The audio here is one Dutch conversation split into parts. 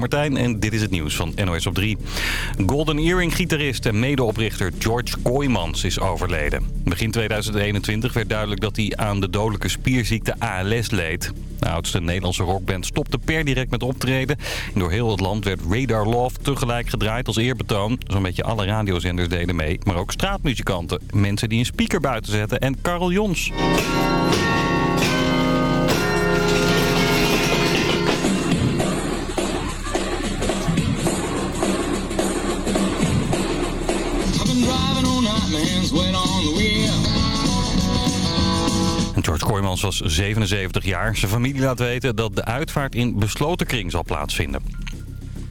ben Martijn en dit is het nieuws van NOS op 3. Golden Earring-gitarist en medeoprichter George Kooijmans is overleden. Begin 2021 werd duidelijk dat hij aan de dodelijke spierziekte ALS leed. De oudste Nederlandse rockband stopte per direct met optreden. door heel het land werd Radar Love tegelijk gedraaid als eerbetoon. Zo'n beetje alle radiozenders deden mee. Maar ook straatmuzikanten, mensen die een speaker buiten zetten en Carl Jons. George Kooijmans was 77 jaar. Zijn familie laat weten dat de uitvaart in besloten kring zal plaatsvinden.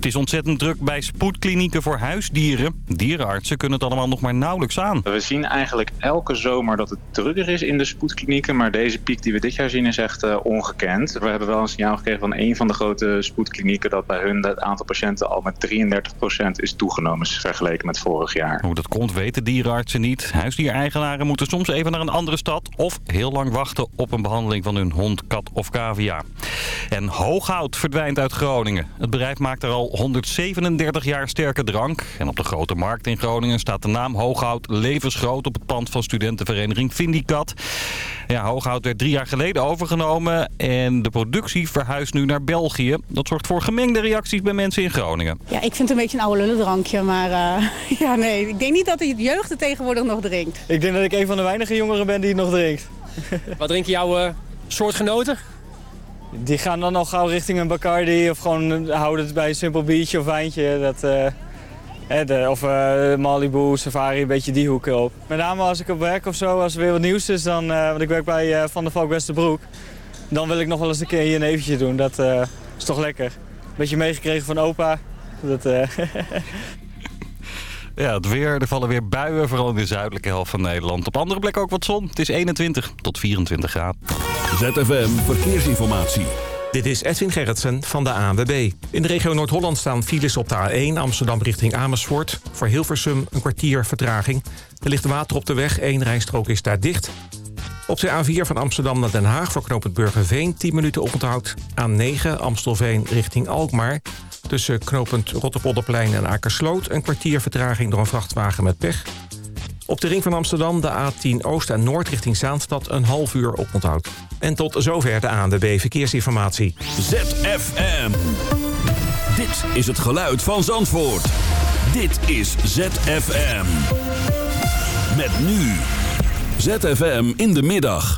Het is ontzettend druk bij spoedklinieken voor huisdieren. Dierenartsen kunnen het allemaal nog maar nauwelijks aan. We zien eigenlijk elke zomer dat het drukker is in de spoedklinieken. Maar deze piek die we dit jaar zien is echt uh, ongekend. We hebben wel een signaal gekregen van een van de grote spoedklinieken... dat bij hun het aantal patiënten al met 33% is toegenomen vergeleken met vorig jaar. Hoe dat komt weten dierenartsen niet. Huisdiereigenaren moeten soms even naar een andere stad... of heel lang wachten op een behandeling van hun hond, kat of cavia. En Hooghout verdwijnt uit Groningen. Het bedrijf maakt er al 137 jaar sterke drank. En op de Grote Markt in Groningen staat de naam Hooghout levensgroot op het pand van studentenvereniging Vindicat. Ja, Hooghout werd drie jaar geleden overgenomen en de productie verhuist nu naar België. Dat zorgt voor gemengde reacties bij mensen in Groningen. Ja, ik vind het een beetje een oude lullendrankje, maar uh, ja, nee, ik denk niet dat de jeugd het tegenwoordig nog drinkt. Ik denk dat ik een van de weinige jongeren ben die het nog drinkt. Wat drinken jouw uh, soortgenoten? Die gaan dan al gauw richting een Bacardi of gewoon houden het bij een simpel biertje of wijntje. Dat, uh, de, of uh, Malibu, Safari, een beetje die hoek op. Met name als ik op werk of zo, als er weer wat nieuws is, dan, want ik werk bij Van der Valk Westerbroek. Dan wil ik nog wel eens een keer hier een eventje doen. Dat is toch lekker. Beetje meegekregen van opa. Dat, Ja, het weer. Er vallen weer buien, vooral in de zuidelijke helft van Nederland. Op andere plekken ook wat zon. Het is 21 tot 24 graden. ZFM Verkeersinformatie. Dit is Edwin Gerritsen van de ANWB. In de regio Noord-Holland staan files op de A1 Amsterdam richting Amersfoort. Voor Hilversum een kwartier vertraging. Er ligt water op de weg, één rijstrook is daar dicht. Op de A4 van Amsterdam naar Den Haag voor knooppunt Burgerveen 10 minuten oponthoud. A9 Amstelveen richting Alkmaar. Tussen knooppunt Rotterpolderplein en Akersloot... een kwartier vertraging door een vrachtwagen met pech. Op de ring van Amsterdam de A10 Oost en Noord richting Zaanstad... een half uur oponthoud. En tot zover de ANWB Verkeersinformatie. ZFM. Dit is het geluid van Zandvoort. Dit is ZFM. Met nu. ZFM in de middag.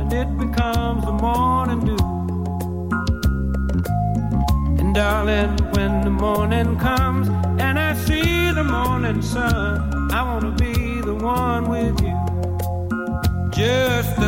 And it becomes the morning dew. And darling, when the morning comes and I see the morning sun, I wanna be the one with you. Just the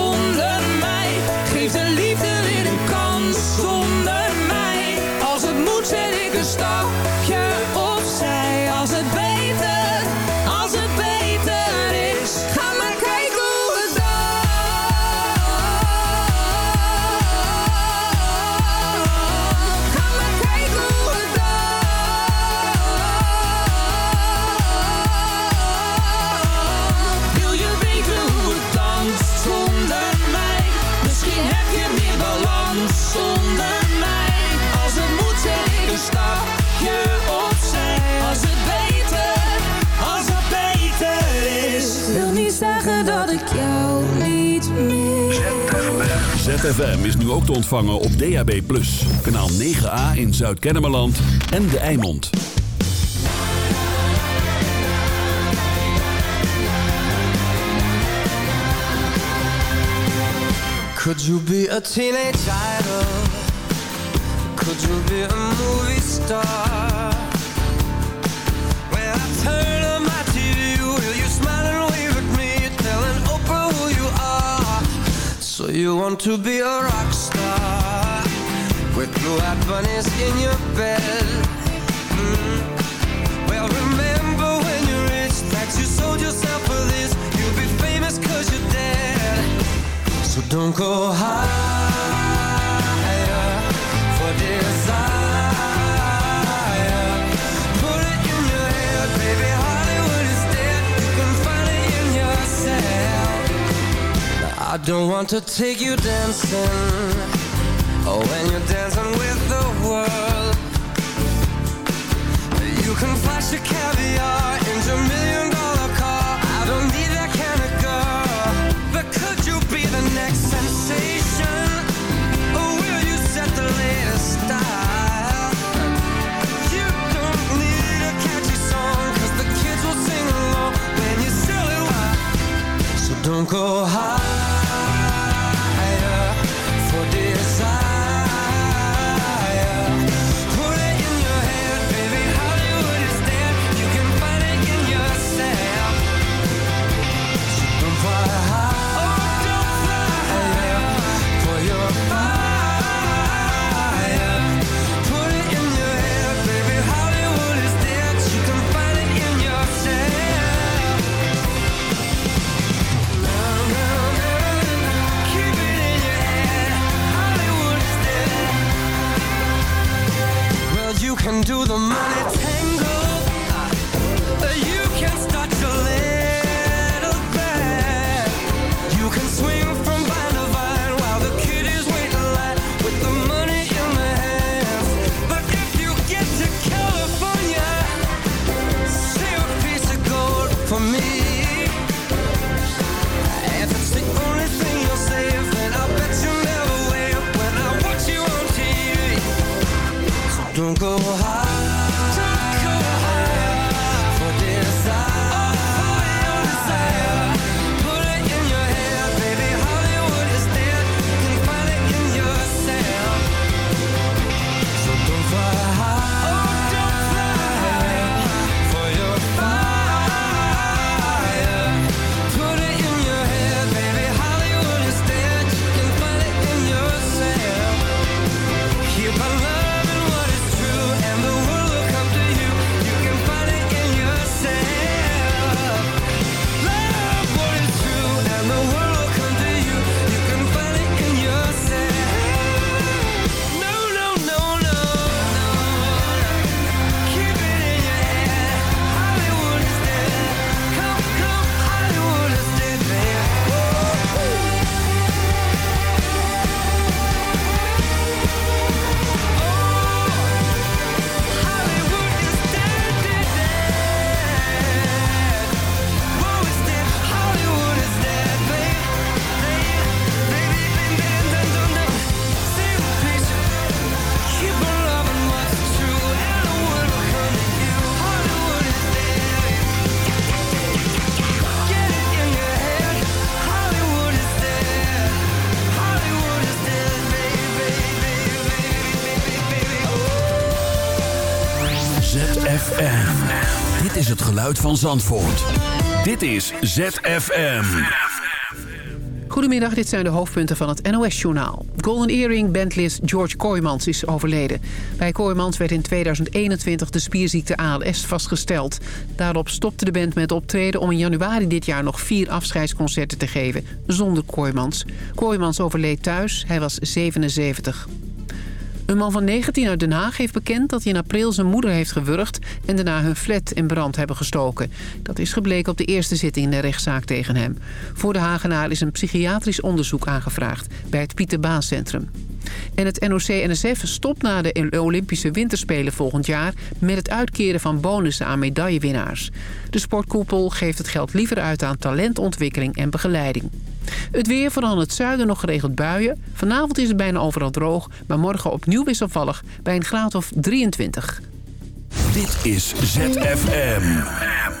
ZFM is nu ook te ontvangen op DAB+. Kanaal 9A in Zuid-Kennemerland en De Eimond. Could you be a teenage idol? Could you be a movie star? When I turn on my TV, will you smile you want to be a rock star with blue-eyed bunnies in your bed? Mm. Well, remember when you reached that you sold yourself for this. You'll be famous cause you're dead. So don't go higher for desire. I don't want to take you dancing. Oh, when you're dancing with the world You can flash your caviar in your million dollar car. I don't need that kind of girl. But could you be the next sensation? Or will you set the latest style? You don't need a catchy song Cause the kids will sing along when you silly wild So don't go high. Can do the money go high. Van Zandvoort. Dit is ZFM. Goedemiddag, dit zijn de hoofdpunten van het NOS-journaal. Golden Earring bandlist George Kooijmans is overleden. Bij Kooijmans werd in 2021 de spierziekte ALS vastgesteld. Daarop stopte de band met optreden om in januari dit jaar nog vier afscheidsconcerten te geven, zonder Kooijmans. Kooijmans overleed thuis, hij was 77. Een man van 19 uit Den Haag heeft bekend dat hij in april zijn moeder heeft gewurgd... en daarna hun flat in brand hebben gestoken. Dat is gebleken op de eerste zitting in de rechtszaak tegen hem. Voor de Hagenaar is een psychiatrisch onderzoek aangevraagd bij het Pieter Baan Centrum. En het NOC-NSF stopt na de Olympische Winterspelen volgend jaar... met het uitkeren van bonussen aan medaillewinnaars. De sportkoepel geeft het geld liever uit aan talentontwikkeling en begeleiding. Het weer, vooral in het zuiden nog geregeld buien. Vanavond is het bijna overal droog, maar morgen opnieuw wisselvallig bij een graad of 23. Dit is ZFM.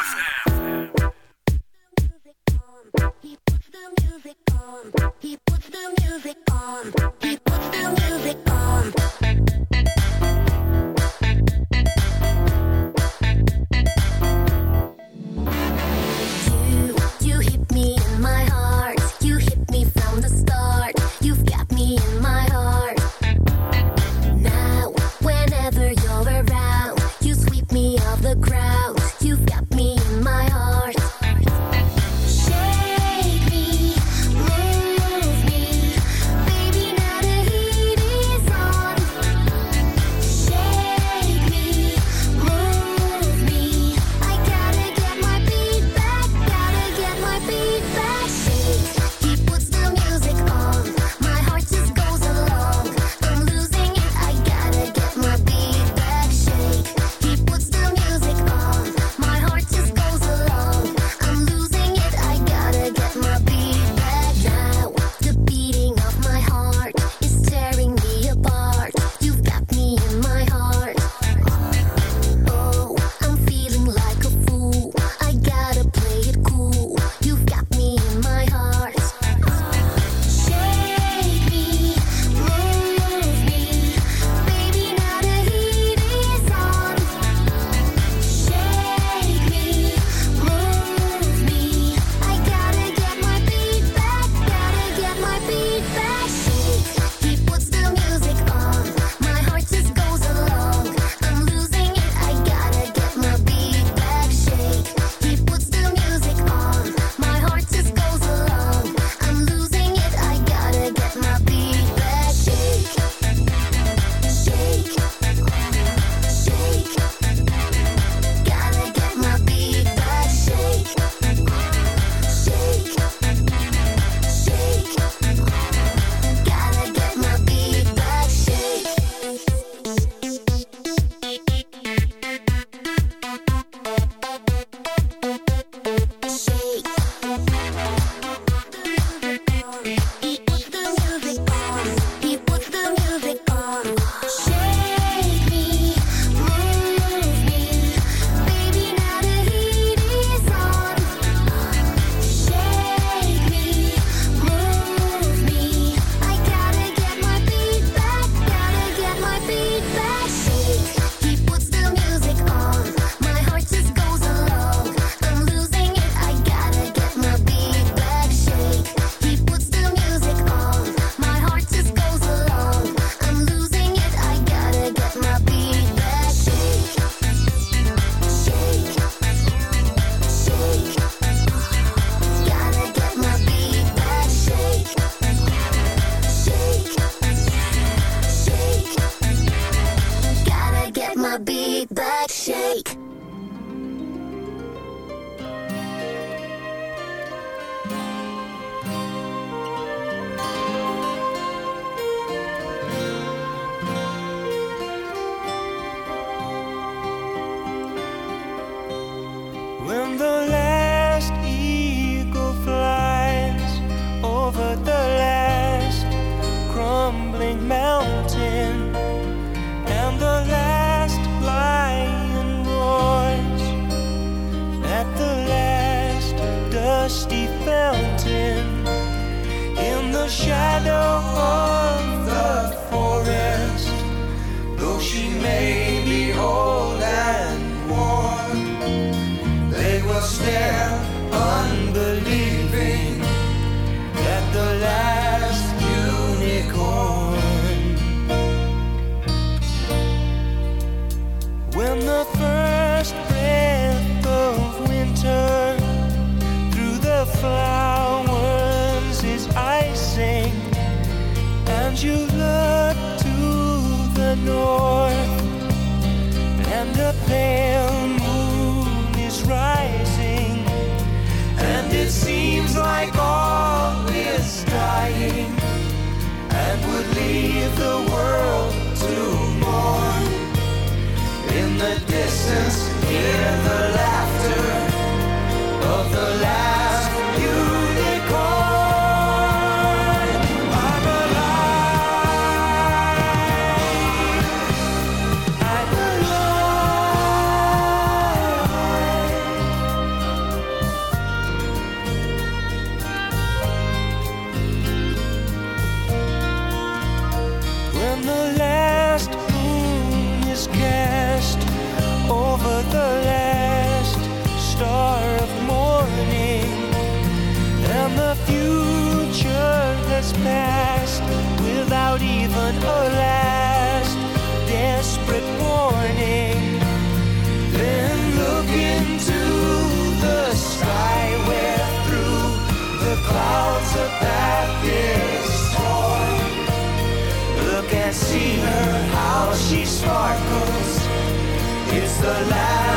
the last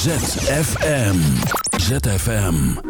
ZFM. ZFM.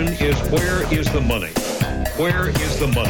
Question is where is the money? Where is the money?